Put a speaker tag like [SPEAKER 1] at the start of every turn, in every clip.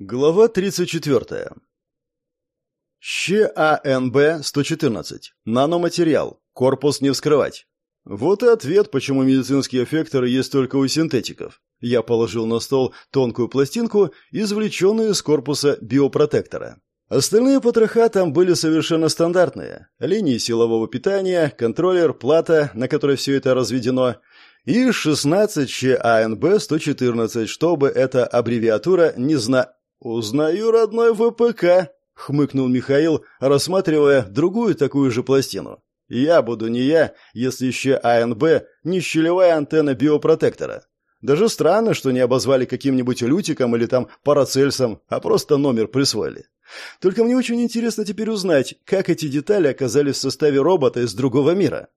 [SPEAKER 1] Глава 34. ЩАНБ-114. Наноматериал. Корпус не вскрывать. Вот и ответ, почему медицинские эффекторы есть только у синтетиков. Я положил на стол тонкую пластинку, извлеченную из корпуса биопротектора. Остальные потроха там были совершенно стандартные. Линии силового питания, контроллер, плата, на которой все это разведено, и 16 ЧАНБ-114, чтобы эта аббревиатура не зна... «Узнаю родной ВПК», — хмыкнул Михаил, рассматривая другую такую же пластину. «Я буду не я, если еще АНБ не щелевая антенна биопротектора. Даже странно, что не обозвали каким-нибудь лютиком или там парацельсом, а просто номер присвоили. Только мне очень интересно теперь узнать, как эти детали оказались в составе робота из другого мира.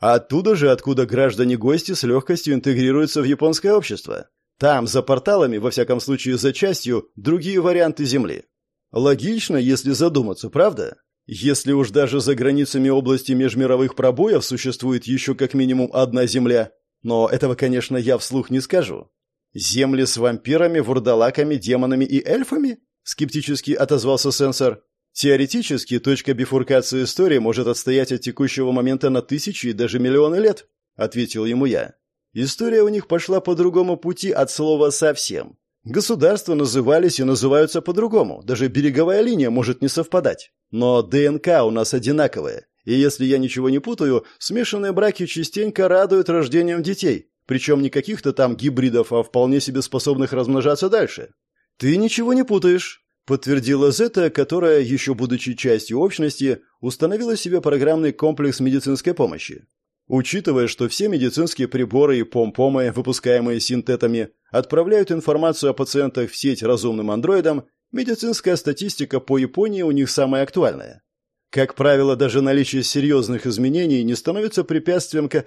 [SPEAKER 1] А оттуда же, откуда граждане-гости с легкостью интегрируются в японское общество. Там, за порталами, во всяком случае за частью, другие варианты Земли. Логично, если задуматься, правда? Если уж даже за границами области межмировых пробоев существует еще как минимум одна Земля, но этого, конечно, я вслух не скажу. Земли с вампирами, вурдалаками, демонами и эльфами? Скептически отозвался сенсор. Теоретически, точка бифуркации истории может отстоять от текущего момента на тысячи и даже миллионы лет, ответил ему я. История у них пошла по другому пути от слова «совсем». Государства назывались и называются по-другому, даже береговая линия может не совпадать. Но ДНК у нас одинаковая, и если я ничего не путаю, смешанные браки частенько радуют рождением детей, причем не каких-то там гибридов, а вполне себе способных размножаться дальше. «Ты ничего не путаешь», — подтвердила Зета, которая, еще будучи частью общности, установила себе программный комплекс медицинской помощи. Учитывая, что все медицинские приборы и помпомы, выпускаемые синтетами, отправляют информацию о пациентах в сеть разумным андроидам, медицинская статистика по Японии у них самая актуальная. Как правило, даже наличие серьезных изменений не становится препятствием к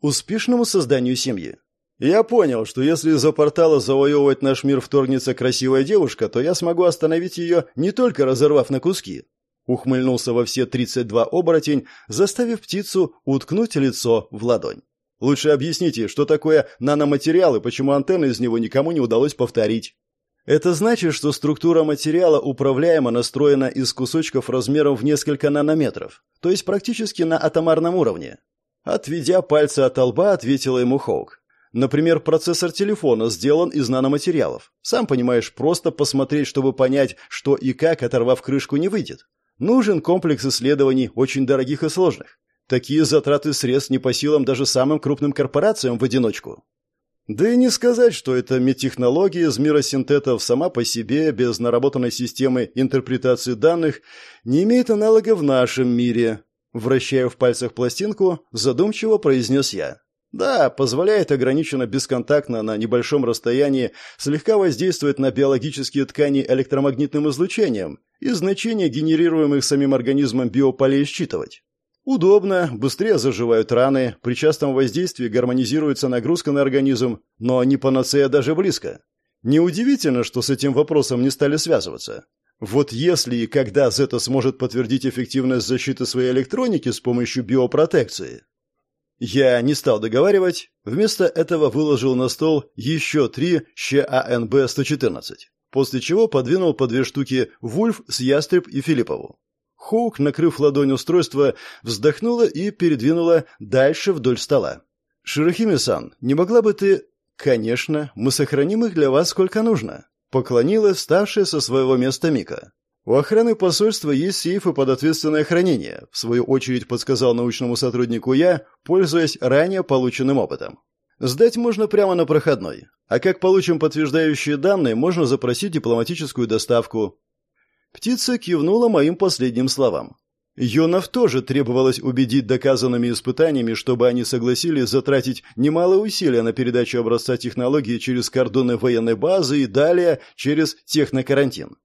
[SPEAKER 1] успешному созданию семьи. Я понял, что если из-за портала завоевывать наш мир вторгнется красивая девушка, то я смогу остановить ее не только разорвав на куски, Ухмыльнулся во все 32 оборотень, заставив птицу уткнуть лицо в ладонь. Лучше объясните, что такое наноматериал и почему антенны из него никому не удалось повторить. Это значит, что структура материала управляемо настроена из кусочков размером в несколько нанометров, то есть практически на атомарном уровне. Отведя пальцы от лба, ответила ему Хоук. Например, процессор телефона сделан из наноматериалов. Сам понимаешь, просто посмотреть, чтобы понять, что и как, оторвав крышку, не выйдет. Нужен комплекс исследований, очень дорогих и сложных. Такие затраты средств не по силам даже самым крупным корпорациям в одиночку. Да и не сказать, что эта медтехнология из мира синтетов сама по себе, без наработанной системы интерпретации данных, не имеет аналога в нашем мире. Вращая в пальцах пластинку, задумчиво произнес я. Да, позволяет ограниченно бесконтактно на небольшом расстоянии слегка воздействовать на биологические ткани электромагнитным излучением и значения генерируемых самим организмом биополей считывать. Удобно, быстрее заживают раны, при частом воздействии гармонизируется нагрузка на организм, но не панацея даже близко. Неудивительно, что с этим вопросом не стали связываться. Вот если и когда Зета сможет подтвердить эффективность защиты своей электроники с помощью биопротекции, я не стал договаривать, вместо этого выложил на стол еще три ЩАНБ-114, после чего подвинул по две штуки Вульф с Ястреб и Филиппову. Хоук, накрыв ладонь устройства, вздохнула и передвинула дальше вдоль стола. «Широхими-сан, не могла бы ты...» «Конечно, мы сохраним их для вас сколько нужно», — поклонилась вставшая со своего места Мика. У охраны посольства есть сейфы под ответственное хранение, в свою очередь подсказал научному сотруднику я, пользуясь ранее полученным опытом. Сдать можно прямо на проходной, а как получим подтверждающие данные, можно запросить дипломатическую доставку. Птица кивнула моим последним словам. Йонов тоже требовалось убедить доказанными испытаниями, чтобы они согласились затратить немалые усилия на передачу образца технологии через кордоны военной базы и далее через технокарантин.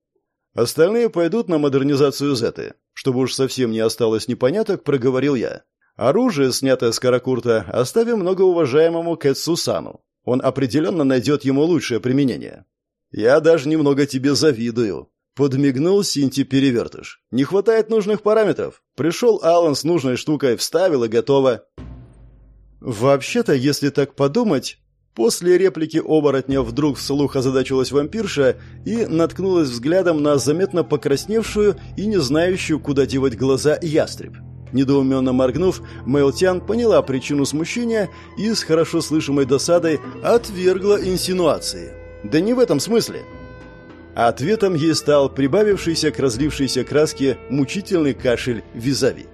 [SPEAKER 1] Остальные пойдут на модернизацию Зеты. Чтобы уж совсем не осталось непоняток, проговорил я. Оружие, снятое с Каракурта, оставим многоуважаемому Кэтсу Сану. Он определенно найдет ему лучшее применение. Я даже немного тебе завидую. Подмигнул Синти Перевертыш. Не хватает нужных параметров. Пришел Алан с нужной штукой, вставил и готово. Вообще-то, если так подумать, После реплики оборотня вдруг вслух озадачилась вампирша и наткнулась взглядом на заметно покрасневшую и не знающую, куда девать глаза ястреб. Недоуменно моргнув, Мэлтян поняла причину смущения и с хорошо слышимой досадой отвергла инсинуации. «Да не в этом смысле!» Ответом ей стал прибавившийся к разлившейся краске мучительный кашель визави.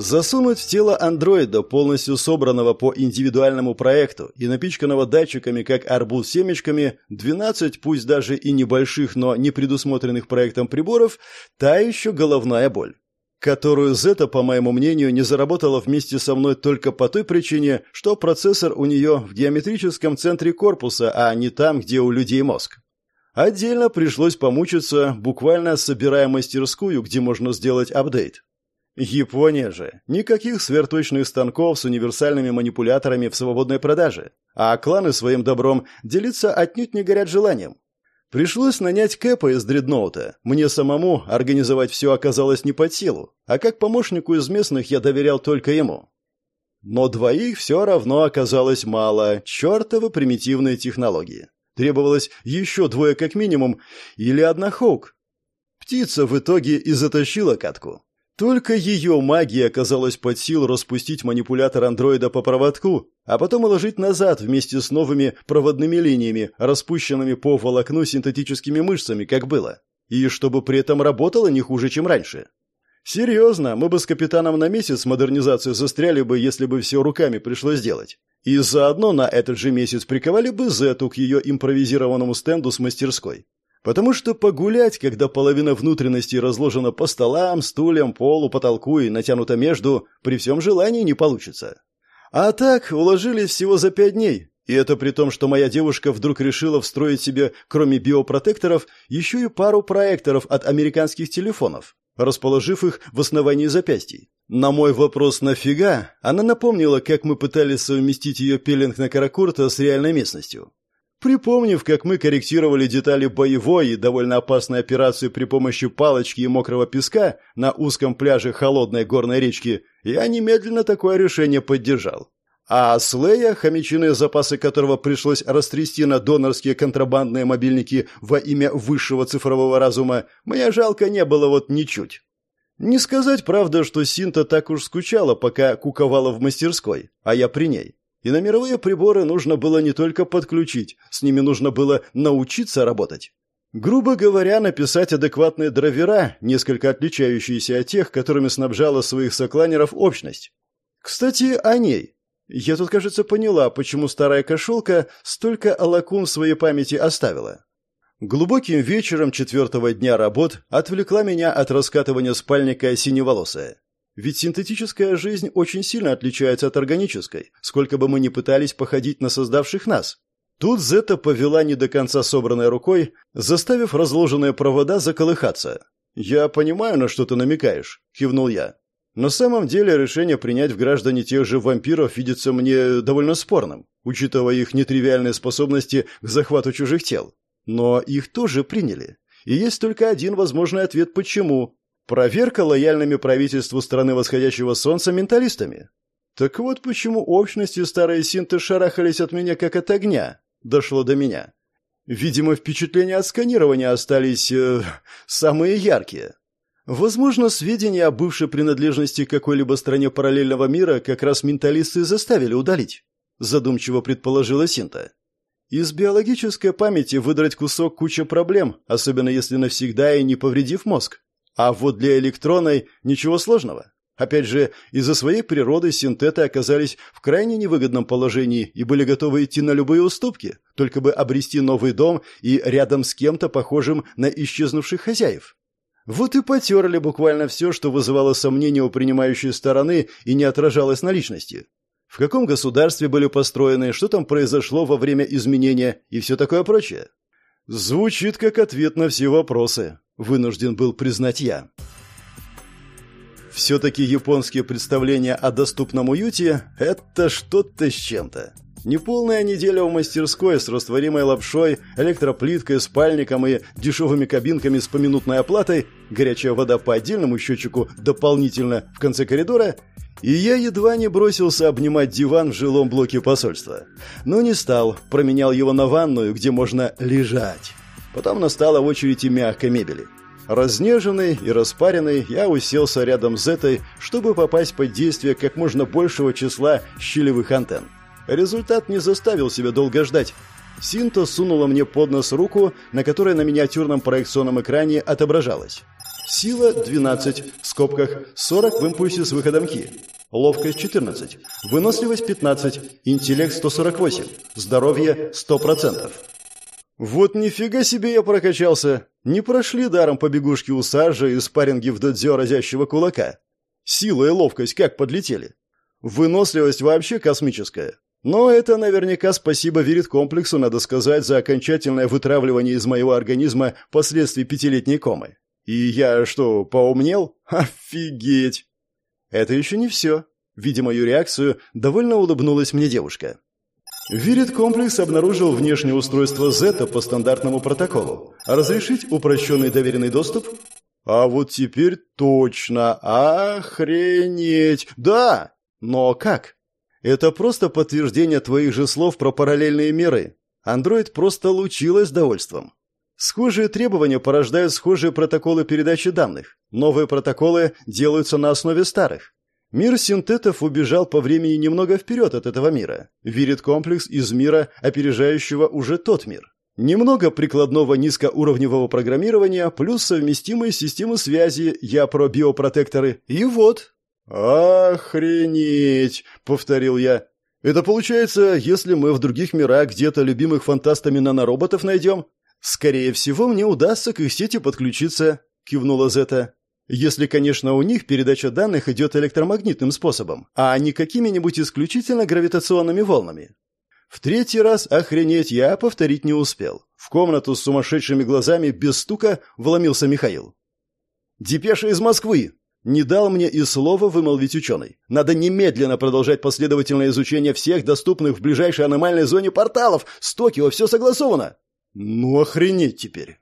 [SPEAKER 1] Засунуть в тело андроида, полностью собранного по индивидуальному проекту и напичканного датчиками, как арбуз семечками, 12, пусть даже и небольших, но не предусмотренных проектом приборов, та еще головная боль которую Зета, по моему мнению, не заработала вместе со мной только по той причине, что процессор у нее в геометрическом центре корпуса, а не там, где у людей мозг. Отдельно пришлось помучиться, буквально собирая мастерскую, где можно сделать апдейт. Япония же. Никаких сверхточных станков с универсальными манипуляторами в свободной продаже. А кланы своим добром делиться отнюдь не горят желанием. Пришлось нанять Кэпа из дредноута. Мне самому организовать все оказалось не под силу, а как помощнику из местных я доверял только ему. Но двоих все равно оказалось мало. Чертовы примитивные технологии. Требовалось еще двое как минимум, или одна Хоук. Птица в итоге и затащила катку. Только ее магия оказалась под силу распустить манипулятор андроида по проводку, а потом уложить назад вместе с новыми проводными линиями, распущенными по волокну синтетическими мышцами, как было. И чтобы при этом работало не хуже, чем раньше. Серьезно, мы бы с капитаном на месяц модернизацию застряли бы, если бы все руками пришлось делать. И заодно на этот же месяц приковали бы Зету к ее импровизированному стенду с мастерской. Потому что погулять, когда половина внутренностей разложена по столам, стульям, полу, потолку и натянута между, при всем желании не получится. А так, уложились всего за пять дней. И это при том, что моя девушка вдруг решила встроить себе, кроме биопротекторов, еще и пару проекторов от американских телефонов, расположив их в основании запястий. На мой вопрос «нафига?» она напомнила, как мы пытались совместить ее пеленг на Каракурта с реальной местностью. Припомнив, как мы корректировали детали боевой и довольно опасной операции при помощи палочки и мокрого песка на узком пляже холодной горной речки, я немедленно такое решение поддержал. А Слея, хомячиные запасы которого пришлось растрясти на донорские контрабандные мобильники во имя высшего цифрового разума, мне жалко не было вот ничуть. Не сказать, правда, что Синта так уж скучала, пока куковала в мастерской, а я при ней. И на мировые приборы нужно было не только подключить, с ними нужно было научиться работать. Грубо говоря, написать адекватные драйвера, несколько отличающиеся от тех, которыми снабжала своих сокланеров общность. Кстати, о ней. Я тут, кажется, поняла, почему старая кошелка столько алакун в своей памяти оставила. Глубоким вечером четвертого дня работ отвлекла меня от раскатывания спальника синеволосая. Ведь синтетическая жизнь очень сильно отличается от органической, сколько бы мы ни пытались походить на создавших нас. Тут Зета повела не до конца собранной рукой, заставив разложенные провода заколыхаться. «Я понимаю, на что ты намекаешь», — кивнул я. На самом деле решение принять в граждане тех же вампиров видится мне довольно спорным, учитывая их нетривиальные способности к захвату чужих тел. Но их тоже приняли. И есть только один возможный ответ «почему», Проверка лояльными правительству страны восходящего солнца менталистами. Так вот почему общности старые синты шарахались от меня как от огня. Дошло до меня. Видимо, впечатления от сканирования остались э, самые яркие. Возможно, сведения о бывшей принадлежности какой-либо стране параллельного мира как раз менталисты заставили удалить, задумчиво предположила Синта. Из биологической памяти выдрать кусок куча проблем, особенно если навсегда и не повредив мозг. А вот для электронной ничего сложного. Опять же, из-за своей природы синтеты оказались в крайне невыгодном положении и были готовы идти на любые уступки, только бы обрести новый дом и рядом с кем-то похожим на исчезнувших хозяев. Вот и потерли буквально все, что вызывало сомнения у принимающей стороны и не отражалось на личности. В каком государстве были построены, что там произошло во время изменения и все такое прочее. Звучит как ответ на все вопросы вынужден был признать я. Все-таки японские представления о доступном уюте – это что-то с чем-то. Неполная неделя в мастерской с растворимой лапшой, электроплиткой, спальником и дешевыми кабинками с поминутной оплатой, горячая вода по отдельному счетчику дополнительно в конце коридора, и я едва не бросился обнимать диван в жилом блоке посольства. Но не стал, променял его на ванную, где можно лежать. Потом настала очередь и мягкой мебели. Разнеженный и распаренный, я уселся рядом с этой, чтобы попасть под действие как можно большего числа щелевых антенн. Результат не заставил себя долго ждать. Синта сунула мне под нос руку, на которой на миниатюрном проекционном экране отображалась. Сила 12, в скобках 40 в импульсе с выходом Ки. Ловкость 14, выносливость 15, интеллект 148, здоровье 100%. Вот нифига себе я прокачался. Не прошли даром побегушки у Саржа и спарринги в додзё разящего кулака. Сила и ловкость как подлетели. Выносливость вообще космическая. Но это наверняка спасибо Вирит-комплексу, надо сказать, за окончательное вытравливание из моего организма последствий пятилетней комы. И я что, поумнел? Офигеть! Это еще не все. Видя мою реакцию, довольно улыбнулась мне девушка. Вирит-комплекс обнаружил внешнее устройство Зета по стандартному протоколу. Разрешить упрощенный доверенный доступ? А вот теперь точно. Охренеть! Да! Но как? Это просто подтверждение твоих же слов про параллельные миры. Андроид просто лучилась довольством. Схожие требования порождают схожие протоколы передачи данных. Новые протоколы делаются на основе старых. Мир синтетов убежал по времени немного вперед от этого мира. Вирит комплекс из мира, опережающего уже тот мир. Немного прикладного низкоуровневого программирования плюс совместимые системы связи, я про биопротекторы. И вот. «Охренеть!» — повторил я. «Это получается, если мы в других мирах где-то любимых фантастами нанороботов найдем, «Скорее всего, мне удастся к их сети подключиться», — кивнула Зета. «Если, конечно, у них передача данных идет электромагнитным способом, а не какими-нибудь исключительно гравитационными волнами». В третий раз охренеть я повторить не успел. В комнату с сумасшедшими глазами без стука вломился Михаил. «Депеша из Москвы!» Не дал мне и слова вымолвить ученый. Надо немедленно продолжать последовательное изучение всех доступных в ближайшей аномальной зоне порталов. С Токио все согласовано. Ну охренеть теперь.